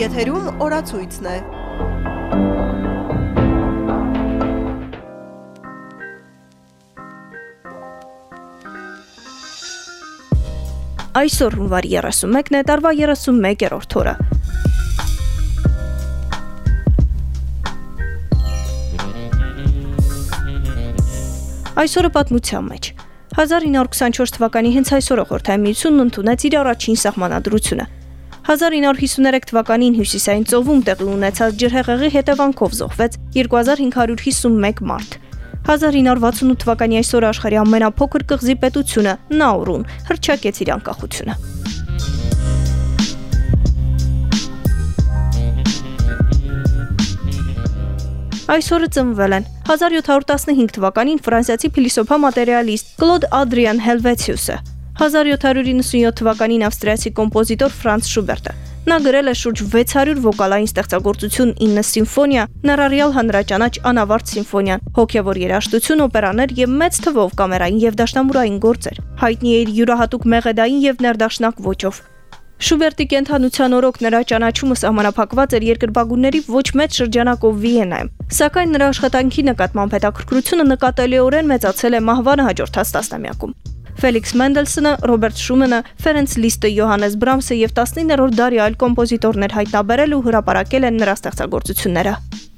Եթերում օրացույցն է։ Այսօր հունվարի 31-ն է, տարվա 31-րդ օրը։ Այսօրը պատմության մեջ 1924 թվականի հենց այսօրը Խորհրդային Միությունն ընդունեց իր առաջին սահմանադրությունը։ 1953 թվականին Հյուսիսային ծովում տեղի ունեցած ջրհեղեղի հետևանքով զոհվեց 2551 մարդ։ 1968 թվականի այսօրը աշխարհի ամենափոքր կղզի պետությունը Նաուրուն հրճակեց իր անկախությունը։ Այսօրը ծնվել են 1715 թվականին ֆրանսիացի փիլիսոփա մատերիալիստ Կլոդ Ադրիան Հելվեցիուսը, 1797 թվականին ավստրիացի կոմպոզիտոր Ֆրանց Շուբերտը։ Նա գրել է շուրջ 600 վոկալային ստեղծագործություն 9 սիմֆոնիա, ներառյալ հանրաճանաչ անավարտ սիմֆոնիան, հոգևոր երաժշտություն, օպերաներ եւ մեծ թվով կամերային եւ դաշնամուրային գործեր։ Հայտնի է իր յուրահատուկ մեղեդային եւ ներդաշնակ ոճով։ Շուբերտի կենթանության օրոք նրա ճանաչումը սահմանափակված էր երկրպագունների ոչ մեծ շրջանակով Վիեննայում։ Սակայն նրա աշխատանքի նկատմամբ հետաքրքրությունը նկատելիորեն մեծացել է մահվանը հաջորդած տասնամյակում։ Ֆելիքս Մենդելսոնը, Ռոբերտ Շումենը, Ֆերենց Լիստը, Յոհանես Բրամսը եւ 19-րդ դարի այլ կոմպոզիտորներ հայտնաբերել ու հրապարակել են նրա ստեղծագործությունները։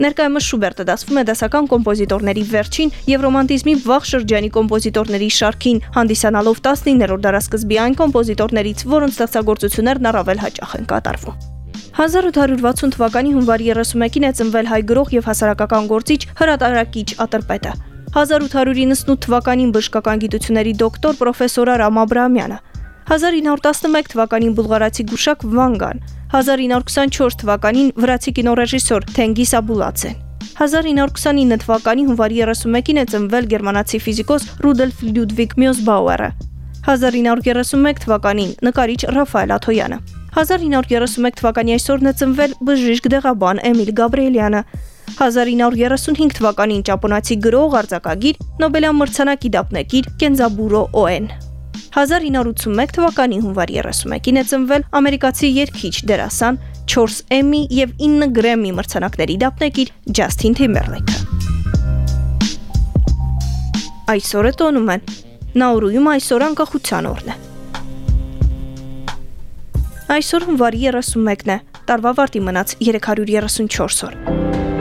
Ներկայումս Շուբերտը դասվում է դասական կոմպոզիտորների վերջին եւ ռոմանտիզմի վաղ շրջանի կոմպոզիտորների շարքին, հանդիսանալով 19-րդ դարաշրջանի այն կոմպոզիտորներից, որոնց ստեղծագործություններն առավել հաճախ են կատարվում։ 1860 թվականի հունվարի 31-ին է ծնվել հայ գրող եւ հասարակական գործիչ հրատարակիչ Ատրպետը։ 1898 թվականին բժշկական գիտությունների դոկտոր պրոֆեսոր Արամ Աբրահամյանը, 1911 թվականին բուլղարացի գուշակ Վանգան, 1924 թվականին վրացի կինոռեժիսոր Թենգիս Աբուլացեն։ 1929 թվականի հունվարի 31-ին է ծնվել գերմանացի ֆիզիկոս Ռուդոլֆ Լյուդվիգ Մյոսբաուերը։ 1931 թվականին նկարիչ Ռաֆայել Աթոյանը։ 1931 թվականի այսօրն է ծնվել բժիշկ դեղաբան Էմիլ Գաբրիելյանը։ 1935 թվականին ճապոնացի գրող, արձակագիր, Նոբելյան մրցանակի դափնեկիր Կենզաբուրո Օեն։ 1981 թվականի հունվարի 31-ին է ծնվել ամերիկացի երգիչ, դերասան, 4 Emmy եւ 9 Grammy մրցանակների դափնեկիր Ջասթին Թիմբերլեյքը։ Այսօրը տոնում են Նաուրույում այսօր անկախության օրն է։ Այսօր հունվարի 31-ն է, տարվա վարտի մնաց 334 օր։